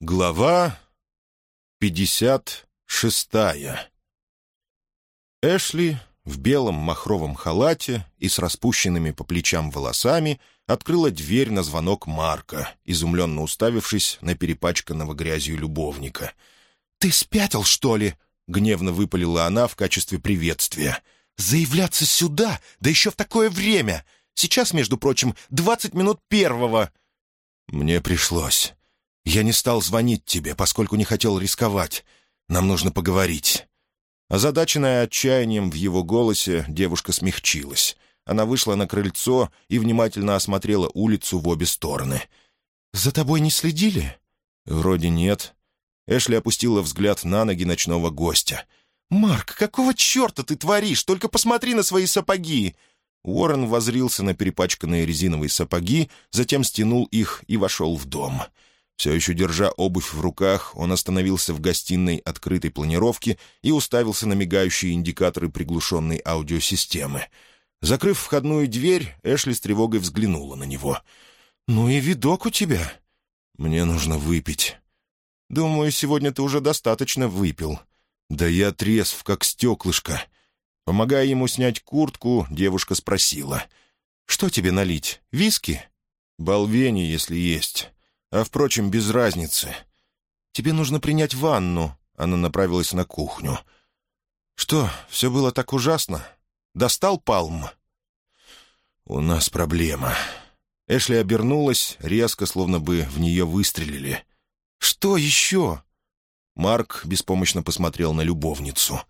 Глава 56 Эшли в белом махровом халате и с распущенными по плечам волосами открыла дверь на звонок Марка, изумленно уставившись на перепачканного грязью любовника. «Ты спятил, что ли?» — гневно выпалила она в качестве приветствия. «Заявляться сюда, да еще в такое время! Сейчас, между прочим, двадцать минут первого!» «Мне пришлось. Я не стал звонить тебе, поскольку не хотел рисковать. Нам нужно поговорить». Озадаченная отчаянием в его голосе, девушка смягчилась. Она вышла на крыльцо и внимательно осмотрела улицу в обе стороны. «За тобой не следили?» «Вроде нет». Эшли опустила взгляд на ноги ночного гостя. «Марк, какого черта ты творишь? Только посмотри на свои сапоги!» Уоррен возрился на перепачканные резиновые сапоги, затем стянул их и вошел в дом. Все еще держа обувь в руках, он остановился в гостиной открытой планировки и уставился на мигающие индикаторы приглушенной аудиосистемы. Закрыв входную дверь, Эшли с тревогой взглянула на него. «Ну и видок у тебя». «Мне нужно выпить». «Думаю, сегодня ты уже достаточно выпил». «Да я трезв, как стеклышко». Помогая ему снять куртку, девушка спросила. «Что тебе налить? Виски?» «Болвени, если есть». А, впрочем, без разницы. Тебе нужно принять ванну». Она направилась на кухню. «Что, все было так ужасно? Достал палм?» «У нас проблема». Эшли обернулась, резко, словно бы в нее выстрелили. «Что еще?» Марк беспомощно посмотрел на любовницу.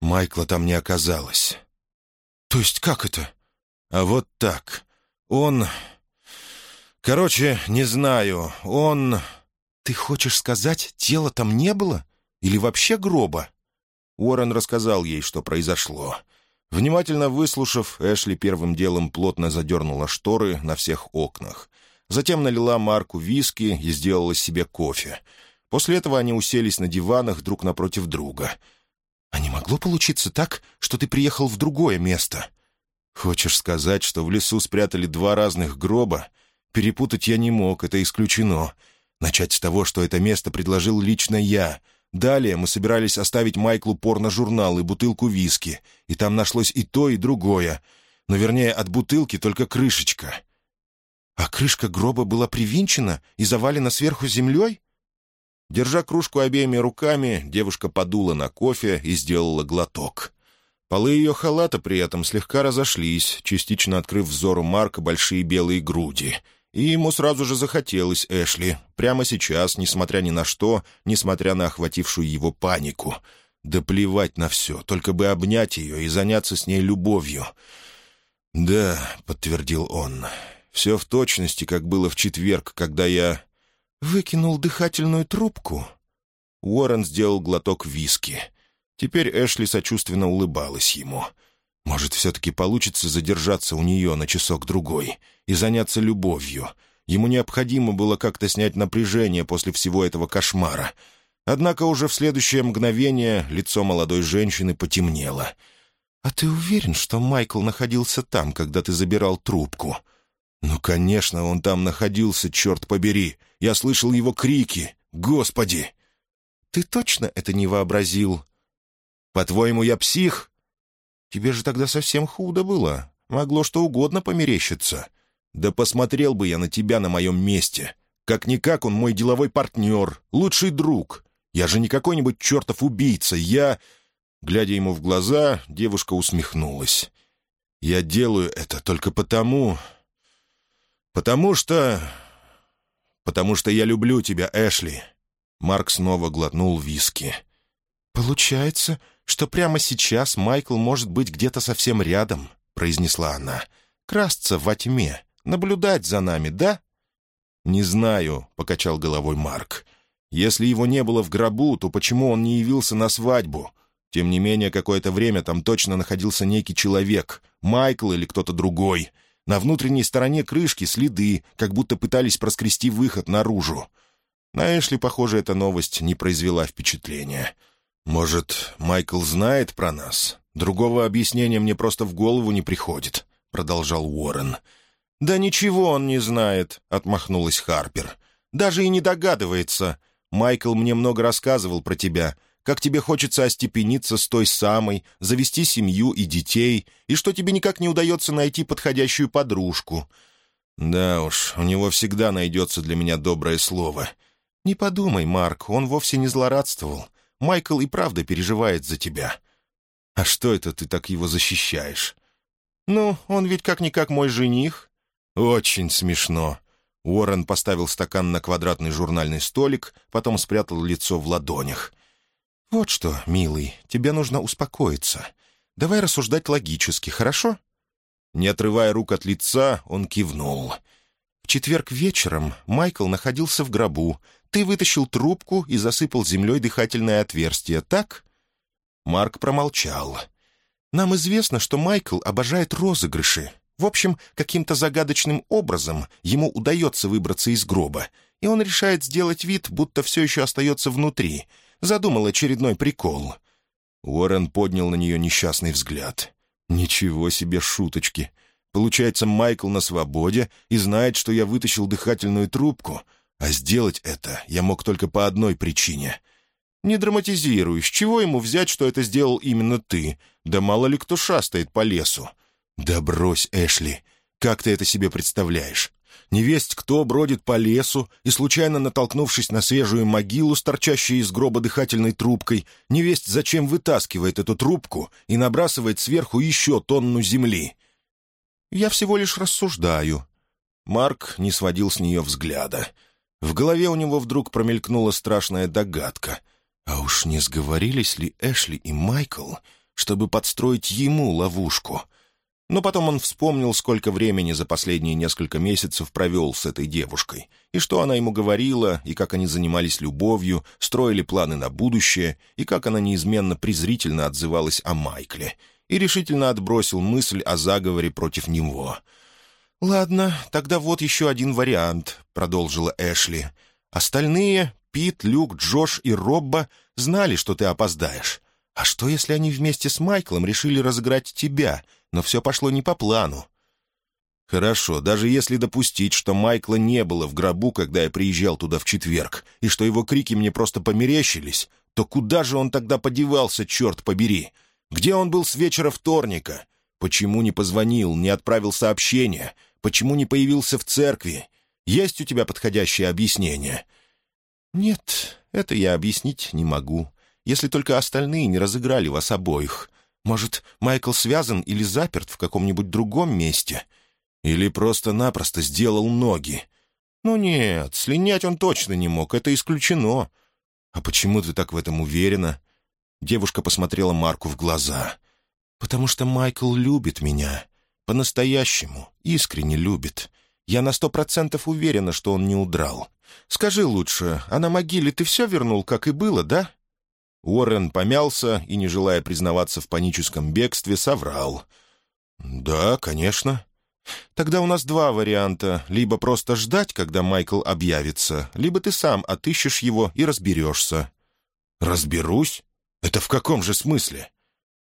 Майкла там не оказалось. «То есть как это?» «А вот так. Он Короче, не знаю, он... Ты хочешь сказать, тела там не было? Или вообще гроба? Уоррен рассказал ей, что произошло. Внимательно выслушав, Эшли первым делом плотно задернула шторы на всех окнах. Затем налила Марку виски и сделала себе кофе. После этого они уселись на диванах друг напротив друга. «А не могло получиться так, что ты приехал в другое место?» «Хочешь сказать, что в лесу спрятали два разных гроба?» Перепутать я не мог, это исключено. Начать с того, что это место предложил лично я. Далее мы собирались оставить Майклу порно-журнал и бутылку виски, и там нашлось и то, и другое. Но, вернее, от бутылки только крышечка. А крышка гроба была привинчена и завалена сверху землей? Держа кружку обеими руками, девушка подула на кофе и сделала глоток. Полы ее халата при этом слегка разошлись, частично открыв взору Марка большие белые груди — и ему сразу же захотелось Эшли, прямо сейчас, несмотря ни на что, несмотря на охватившую его панику. Да плевать на все, только бы обнять ее и заняться с ней любовью. «Да», — подтвердил он, — «все в точности, как было в четверг, когда я...» «Выкинул дыхательную трубку?» Уоррен сделал глоток виски. Теперь Эшли сочувственно улыбалась ему — может, все-таки получится задержаться у нее на часок-другой и заняться любовью. Ему необходимо было как-то снять напряжение после всего этого кошмара. Однако уже в следующее мгновение лицо молодой женщины потемнело. «А ты уверен, что Майкл находился там, когда ты забирал трубку?» «Ну, конечно, он там находился, черт побери. Я слышал его крики. Господи!» «Ты точно это не вообразил?» «По-твоему, я псих?» Тебе же тогда совсем худо было. Могло что угодно померещиться. Да посмотрел бы я на тебя на моем месте. Как-никак он мой деловой партнер, лучший друг. Я же не какой-нибудь чертов убийца, я...» Глядя ему в глаза, девушка усмехнулась. «Я делаю это только потому... потому что... потому что я люблю тебя, Эшли». Марк снова глотнул виски. «Получается, что прямо сейчас Майкл может быть где-то совсем рядом», — произнесла она. «Красться во тьме, наблюдать за нами, да?» «Не знаю», — покачал головой Марк. «Если его не было в гробу, то почему он не явился на свадьбу? Тем не менее, какое-то время там точно находился некий человек, Майкл или кто-то другой. На внутренней стороне крышки следы, как будто пытались проскрести выход наружу». На Эшли, похоже, эта новость не произвела впечатления. «Может, Майкл знает про нас? Другого объяснения мне просто в голову не приходит», — продолжал Уоррен. «Да ничего он не знает», — отмахнулась Харпер. Даже и не догадывается. Майкл мне много рассказывал про тебя, как тебе хочется остепениться с той самой, завести семью и детей, и что тебе никак не удается найти подходящую подружку. Да уж, у него всегда найдется для меня доброе слово. Не подумай, Марк, он вовсе не злорадствовал. Майкл и правда переживает за тебя. А что это ты так его защищаешь? Ну, он ведь как-никак мой жених. Очень смешно. Уоррен поставил стакан на квадратный журнальный столик, потом спрятал лицо в ладонях. «Вот что, милый, тебе нужно успокоиться. Давай рассуждать логически, хорошо?» Не отрывая рук от лица, он кивнул. «В четверг вечером Майкл находился в гробу. Ты вытащил трубку и засыпал землей дыхательное отверстие, так?» Марк промолчал. «Нам известно, что Майкл обожает розыгрыши. В общем, каким-то загадочным образом ему удается выбраться из гроба, и он решает сделать вид, будто все еще остается внутри. Задумал очередной прикол». Уоррен поднял на нее несчастный взгляд. «Ничего себе шуточки! Получается, Майкл на свободе и знает, что я вытащил дыхательную трубку, а сделать это я мог только по одной причине. Не драматизируй, с чего ему взять, что это сделал именно ты? Да мало ли кто шастает по лесу. Да брось, Эшли, как ты это себе представляешь? Невесть кто бродит по лесу и, случайно натолкнувшись на свежую могилу с торчащей из гроба дыхательной трубкой, невесть зачем вытаскивает эту трубку и набрасывает сверху еще тонну земли. «Я всего лишь рассуждаю». Марк не сводил с нее взгляда. В голове у него вдруг промелькнула страшная догадка. А уж не сговорились ли Эшли и Майкл, чтобы подстроить ему ловушку — но потом он вспомнил, сколько времени за последние несколько месяцев провел с этой девушкой, и что она ему говорила, и как они занимались любовью, строили планы на будущее, и как она неизменно презрительно отзывалась о Майкле, и решительно отбросил мысль о заговоре против него. «Ладно, тогда вот еще один вариант», — продолжила Эшли. «Остальные, Пит, Люк, Джош и Робба, знали, что ты опоздаешь. А что, если они вместе с Майклом решили разыграть тебя, но все пошло не по плану. Хорошо, даже если допустить, что Майкла не было в гробу, когда я приезжал туда в четверг, и что его крики мне просто померещились, то куда же он тогда подевался, черт побери? Где он был с вечера вторника? Почему не позвонил, не отправил сообщение? Почему не появился в церкви? Есть у тебя подходящее объяснение?» «Нет, это я объяснить не могу, если только остальные не разыграли вас обоих. Может, Майкл связан или заперт в каком-нибудь другом месте? Или просто-напросто сделал ноги? Ну нет, слинять он точно не мог, это исключено. А почему ты так в этом уверена? Девушка посмотрела Марку в глаза. «Потому что Майкл любит меня. По-настоящему, искренне любит. Я на сто процентов уверена, что он не удрал. Скажи лучше, а на могиле ты все вернул, как и было, да?» Уоррен помялся и, не желая признаваться в паническом бегстве, соврал. «Да, конечно». «Тогда у нас два варианта. Либо просто ждать, когда Майкл объявится, либо ты сам отыщешь его и разберешься». «Разберусь? Это в каком же смысле?»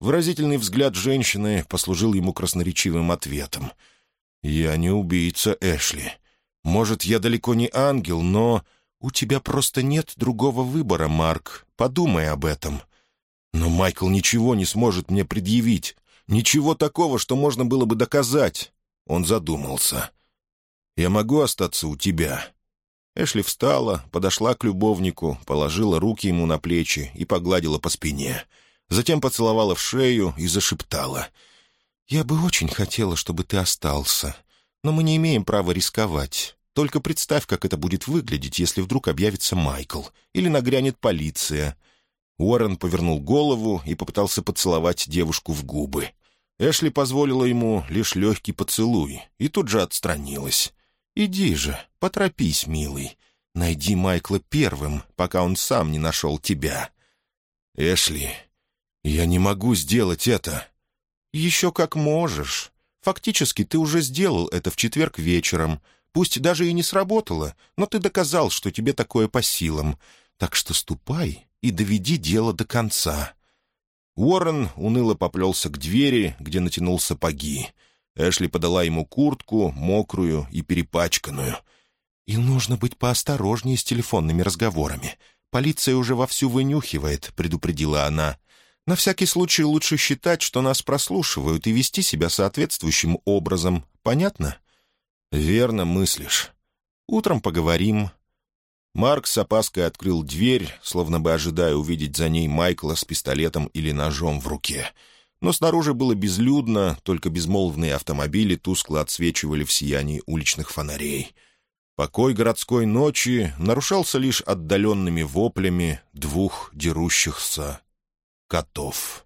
Выразительный взгляд женщины послужил ему красноречивым ответом. «Я не убийца Эшли. Может, я далеко не ангел, но «У тебя просто нет другого выбора, Марк. Подумай об этом». «Но Майкл ничего не сможет мне предъявить. Ничего такого, что можно было бы доказать». Он задумался. «Я могу остаться у тебя?» Эшли встала, подошла к любовнику, положила руки ему на плечи и погладила по спине. Затем поцеловала в шею и зашептала. «Я бы очень хотела, чтобы ты остался, но мы не имеем права рисковать. Только представь, как это будет выглядеть, если вдруг объявится Майкл или нагрянет полиция». Уоррен повернул голову и попытался поцеловать девушку в губы. Эшли позволила ему лишь легкий поцелуй и тут же отстранилась. «Иди же, поторопись, милый. Найди Майкла первым, пока он сам не нашел тебя». «Эшли, я не могу сделать это». «Еще как можешь. Фактически ты уже сделал это в четверг вечером, Пусть даже и не сработало, но ты доказал, что тебе такое по силам. Так что ступай и доведи дело до конца». Уоррен уныло поплелся к двери, где натянул сапоги. Эшли подала ему куртку, мокрую и перепачканную. «И нужно быть поосторожнее с телефонными разговорами. Полиция уже вовсю вынюхивает», — предупредила она. «На всякий случай лучше считать, что нас прослушивают, и вести себя соответствующим образом. Понятно?» «Верно мыслишь. Утром поговорим». Марк с опаской открыл дверь, словно бы ожидая увидеть за ней Майкла с пистолетом или ножом в руке. Но снаружи было безлюдно, только безмолвные автомобили тускло отсвечивали в сиянии уличных фонарей. Покой городской ночи нарушался лишь отдаленными воплями двух дерущихся котов.